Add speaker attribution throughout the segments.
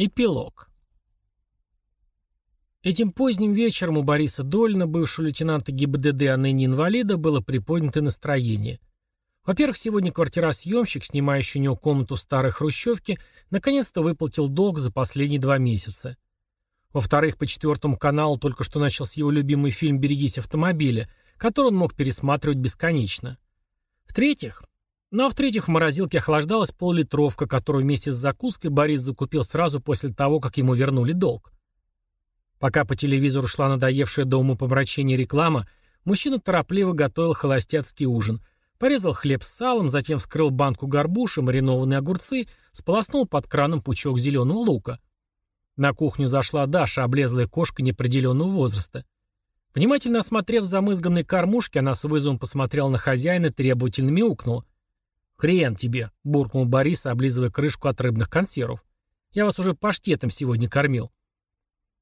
Speaker 1: Эпилог. Этим поздним вечером у Бориса Долина, бывшего лейтенанта ГИБДД, а ныне инвалида, было приподнято настроение. Во-первых, сегодня квартиросъемщик, снимающий у него комнату старой хрущевке, наконец-то выплатил долг за последние два месяца. Во-вторых, по четвертому каналу только что начался его любимый фильм «Берегись автомобиля», который он мог пересматривать бесконечно. В-третьих, ну а в-третьих, в морозилке охлаждалась пол-литровка, которую вместе с закуской Борис закупил сразу после того, как ему вернули долг. Пока по телевизору шла надоевшая до умопомрачения реклама, мужчина торопливо готовил холостяцкий ужин. Порезал хлеб с салом, затем вскрыл банку горбуши, маринованные огурцы, сполоснул под краном пучок зеленого лука. На кухню зашла Даша, облезлая кошка неопределенного возраста. Внимательно осмотрев замызганные кормушки, она с вызовом посмотрела на хозяина и требовательно мяукнула. «Хрен тебе», — буркнул Борис, облизывая крышку от рыбных консервов. «Я вас уже паштетом сегодня кормил».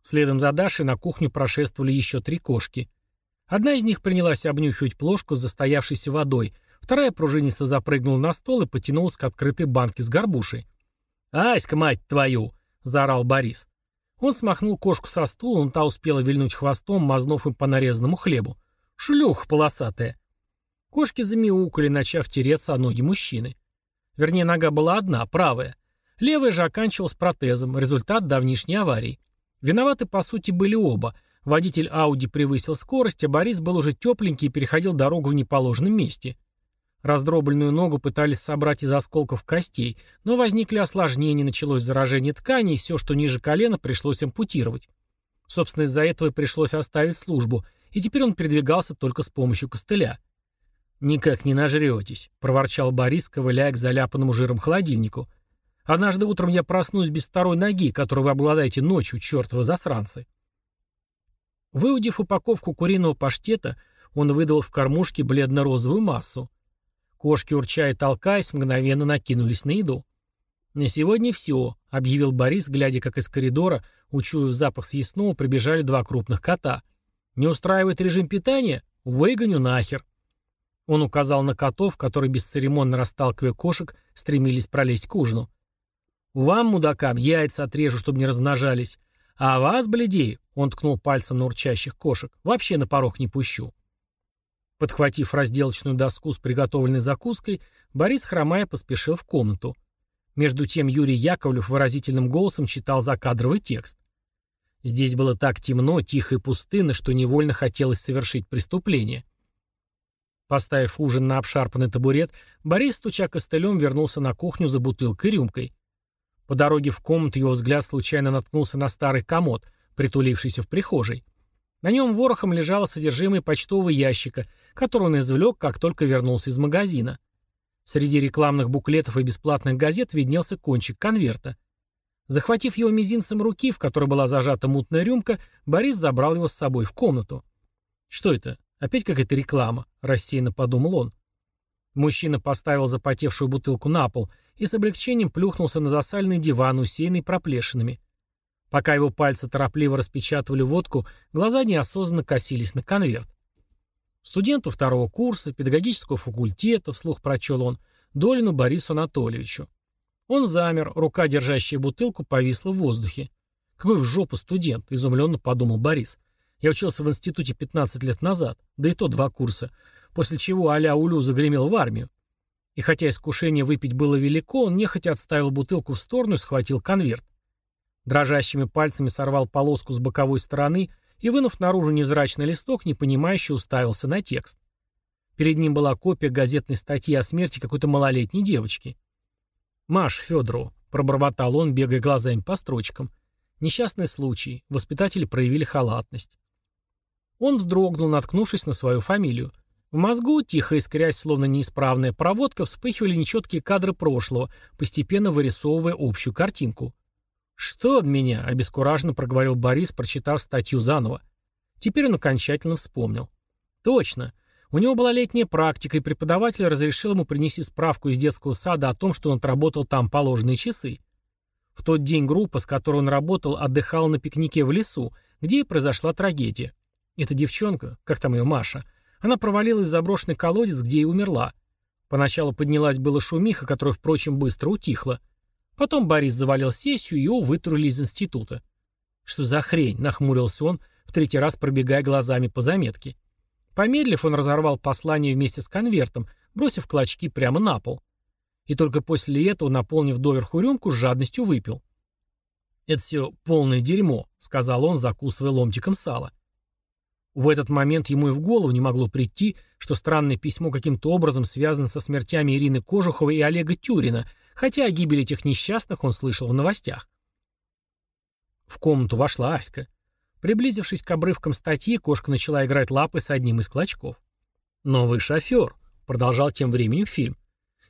Speaker 1: Следом за Дашей на кухню прошествовали еще три кошки. Одна из них принялась обнюхивать плошку с застоявшейся водой, вторая пружинисто запрыгнула на стол и потянулась к открытой банке с горбушей. «Аська, мать твою!» — заорал Борис. Он смахнул кошку со стула, но та успела вильнуть хвостом, мазнув им по нарезанному хлебу. «Шлюх полосатая!» Кошки замяукали, начав тереться о ноги мужчины. Вернее, нога была одна, правая. Левая же оканчивалась протезом, результат давнишней аварии. Виноваты, по сути, были оба. Водитель Ауди превысил скорость, а Борис был уже тепленький и переходил дорогу в неположенном месте. Раздробленную ногу пытались собрать из осколков костей, но возникли осложнения, началось заражение тканей, и все, что ниже колена, пришлось ампутировать. Собственно, из-за этого и пришлось оставить службу, и теперь он передвигался только с помощью костыля. «Никак не нажретесь», — проворчал Борис, ковыляя к заляпанному жиром холодильнику. «Однажды утром я проснусь без второй ноги, которую вы обладаете ночью, чертовы засранцы». Выудив упаковку куриного паштета, он выдал в кормушке бледно-розовую массу. Кошки, урча и толкаясь, мгновенно накинулись на еду. «На сегодня все», — объявил Борис, глядя, как из коридора, учуяв запах съестного, прибежали два крупных кота. «Не устраивает режим питания? Выгоню нахер». Он указал на котов, которые, бесцеремонно расталкивая кошек, стремились пролезть к ужину. «Вам, мудакам, яйца отрежу, чтобы не размножались. А вас, бледей, он ткнул пальцем на урчащих кошек, вообще на порог не пущу». Подхватив разделочную доску с приготовленной закуской, Борис, хромая, поспешил в комнату. Между тем Юрий Яковлев выразительным голосом читал закадровый текст. Здесь было так темно, тихо и пустынно, что невольно хотелось совершить преступление. Поставив ужин на обшарпанный табурет, Борис, стуча костылем, вернулся на кухню за бутылкой и рюмкой. По дороге в комнату его взгляд случайно наткнулся на старый комод, притулившийся в прихожей. На нем ворохом лежало содержимое почтового ящика, который он извлек, как только вернулся из магазина. Среди рекламных буклетов и бесплатных газет виднелся кончик конверта. Захватив его мизинцем руки, в которой была зажата мутная рюмка, Борис забрал его с собой в комнату. «Что это? Опять какая-то реклама, рассеянно подумал он. Мужчина поставил запотевшую бутылку на пол и с облегчением плюхнулся на засальный диван, усеянный проплешинами. Пока его пальцы торопливо распечатывали водку, глаза неосознанно косились на конверт. Студенту второго курса, педагогического факультета, вслух прочел он, Долину Борису Анатольевичу. Он замер, рука, держащая бутылку, повисла в воздухе. «Какой в жопу студент?» – изумленно подумал Борис. Я учился в институте 15 лет назад, да и то два курса, после чего а-ля Улю загремел в армию. И хотя искушение выпить было велико, он нехотя отставил бутылку в сторону и схватил конверт. Дрожащими пальцами сорвал полоску с боковой стороны и, вынув наружу невзрачный листок, непонимающе уставился на текст. Перед ним была копия газетной статьи о смерти какой-то малолетней девочки. «Маш Федорову», — пробормотал он, бегая глазами по строчкам. «Несчастный случай. Воспитатели проявили халатность. Он вздрогнул, наткнувшись на свою фамилию. В мозгу, тихо искрясь, словно неисправная проводка, вспыхивали нечеткие кадры прошлого, постепенно вырисовывая общую картинку. «Что от меня?» — обескураженно проговорил Борис, прочитав статью заново. Теперь он окончательно вспомнил. «Точно. У него была летняя практика, и преподаватель разрешил ему принести справку из детского сада о том, что он отработал там положенные часы. В тот день группа, с которой он работал, отдыхала на пикнике в лесу, где и произошла трагедия. Эта девчонка, как там ее Маша, она провалилась в заброшенный колодец, где и умерла. Поначалу поднялась была шумиха, которая, впрочем, быстро утихла. Потом Борис завалил сессию, и его вытурили из института. «Что за хрень?» — нахмурился он, в третий раз пробегая глазами по заметке. Помедлив, он разорвал послание вместе с конвертом, бросив клочки прямо на пол. И только после этого, наполнив доверху рюмку, с жадностью выпил. «Это все полное дерьмо», — сказал он, закусывая ломтиком сала. В этот момент ему и в голову не могло прийти, что странное письмо каким-то образом связано со смертями Ирины Кожуховой и Олега Тюрина, хотя о гибели этих несчастных он слышал в новостях. В комнату вошла Аська. Приблизившись к обрывкам статьи, кошка начала играть лапой с одним из клочков. «Новый шофер», — продолжал тем временем фильм.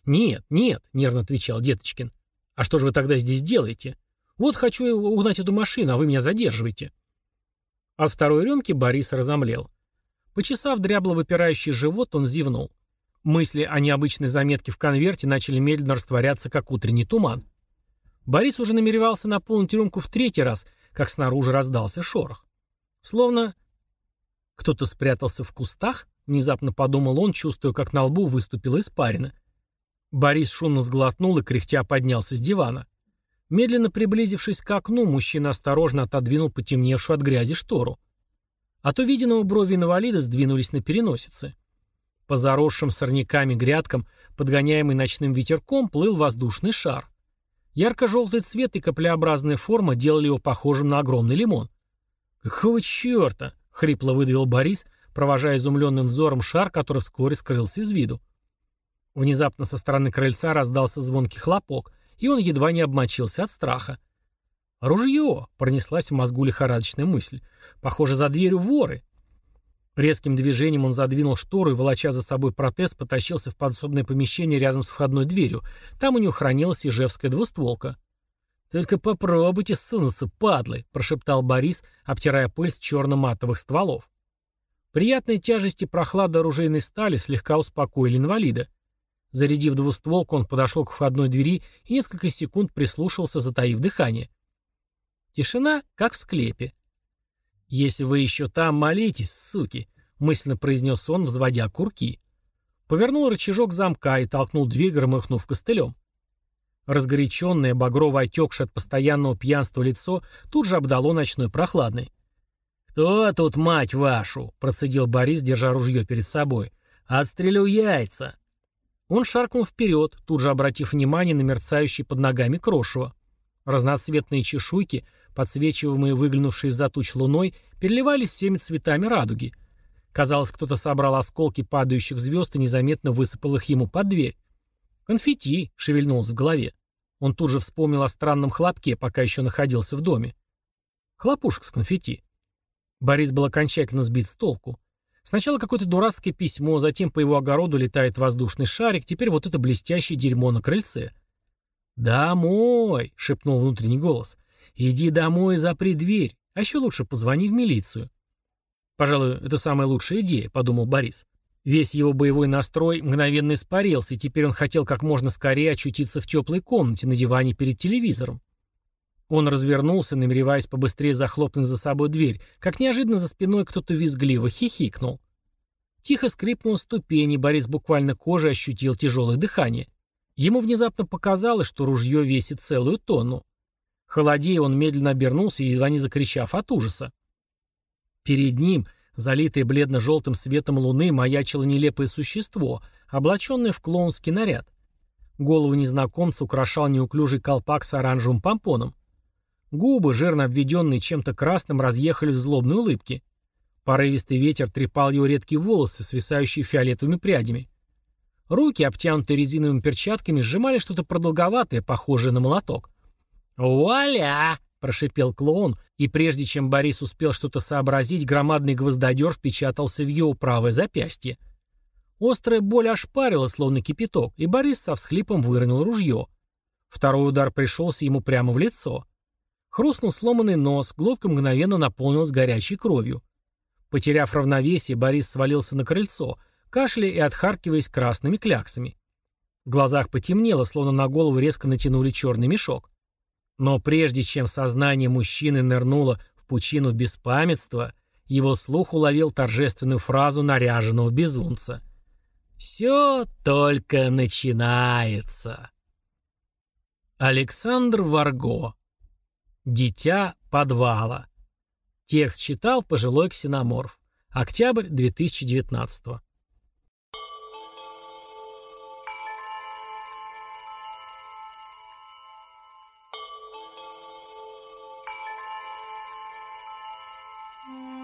Speaker 1: «Нет, нет», — нервно отвечал Деточкин. «А что же вы тогда здесь делаете? Вот хочу угнать эту машину, а вы меня задерживаете». От второй рюмки Борис разомлел. Почесав дрябло выпирающий живот, он зевнул. Мысли о необычной заметке в конверте начали медленно растворяться, как утренний туман. Борис уже намеревался наполнить рюмку в третий раз, как снаружи раздался шорох. Словно кто-то спрятался в кустах, внезапно подумал он, чувствуя, как на лбу выступила испарина. Борис шумно сглотнул и кряхтя поднялся с дивана. Медленно приблизившись к окну, мужчина осторожно отодвинул потемневшую от грязи штору. От увиденного брови инвалида сдвинулись на переносице. По заросшим сорняками грядкам, подгоняемый ночным ветерком, плыл воздушный шар. Ярко-желтый цвет и каплеобразная форма делали его похожим на огромный лимон. «Какого черта?» — хрипло выдавил Борис, провожая изумленным взором шар, который вскоре скрылся из виду. Внезапно со стороны крыльца раздался звонкий хлопок, и он едва не обмочился от страха. «Ружье!» — пронеслась в мозгу лихорадочная мысль. «Похоже, за дверью воры!» Резким движением он задвинул штору и, волоча за собой протез, потащился в подсобное помещение рядом с входной дверью. Там у него хранилась ижевская двустволка. «Только попробуйте сунуться, падлы!» — прошептал Борис, обтирая пыль с черно-матовых стволов. Приятная тяжесть прохлада оружейной стали слегка успокоили инвалида. Зарядив двустволку, он подошел к входной двери и несколько секунд прислушивался, затаив дыхание. Тишина, как в склепе. «Если вы еще там, молитесь, суки!» — мысленно произнес он, взводя курки. Повернул рычажок замка и толкнул дверь, громыхнув костылем. Разгоряченное, багрово отекшее от постоянного пьянства лицо тут же обдало ночной прохладной. «Кто тут, мать вашу?» — процедил Борис, держа ружье перед собой. «Отстрелю яйца!» Он шаркнул вперед, тут же обратив внимание на мерцающий под ногами крошево. Разноцветные чешуйки, подсвечиваемые выглянувшей из-за туч луной, переливались всеми цветами радуги. Казалось, кто-то собрал осколки падающих звезд и незаметно высыпал их ему под дверь. «Конфетти!» — шевельнулось в голове. Он тут же вспомнил о странном хлопке, пока еще находился в доме. Хлопушек с конфетти. Борис был окончательно сбит с толку. Сначала какое-то дурацкое письмо, затем по его огороду летает воздушный шарик, теперь вот это блестящее дерьмо на крыльце. «Домой!» — шепнул внутренний голос. «Иди домой и запри дверь, а еще лучше позвони в милицию». «Пожалуй, это самая лучшая идея», — подумал Борис. Весь его боевой настрой мгновенно испарился, и теперь он хотел как можно скорее очутиться в теплой комнате на диване перед телевизором. Он развернулся, намереваясь побыстрее захлопнуть за собой дверь, как неожиданно за спиной кто-то визгливо хихикнул. Тихо скрипнула ступень, и Борис буквально кожей ощутил тяжелое дыхание. Ему внезапно показалось, что ружье весит целую тонну. Холодея, он медленно обернулся, едва не закричав от ужаса. Перед ним, залитое бледно-желтым светом луны, маячило нелепое существо, облаченное в клоунский наряд. Голову незнакомца украшал неуклюжий колпак с оранжевым помпоном. Губы, жирно обведенные чем-то красным, разъехали в злобной улыбке. Порывистый ветер трепал его редкие волосы, свисающие фиолетовыми прядями. Руки, обтянутые резиновыми перчатками, сжимали что-то продолговатое, похожее на молоток. «Вуаля!» — прошипел клоун, и прежде чем Борис успел что-то сообразить, громадный гвоздодер впечатался в его правое запястье. Острая боль ошпарила, словно кипяток, и Борис со всхлипом выронил ружье. Второй удар пришелся ему прямо в лицо. Хрустнул сломанный нос, глотка мгновенно наполнилась горячей кровью. Потеряв равновесие, Борис свалился на крыльцо, кашляя и отхаркиваясь красными кляксами. В глазах потемнело, словно на голову резко натянули черный мешок. Но прежде чем сознание мужчины нырнуло в пучину беспамятства, его слух уловил торжественную фразу наряженного безумца. «Все только начинается». Александр Варго. Дитя подвала. Текст читал пожилой ксеноморф. Октябрь 2019 -го. Mm-hmm.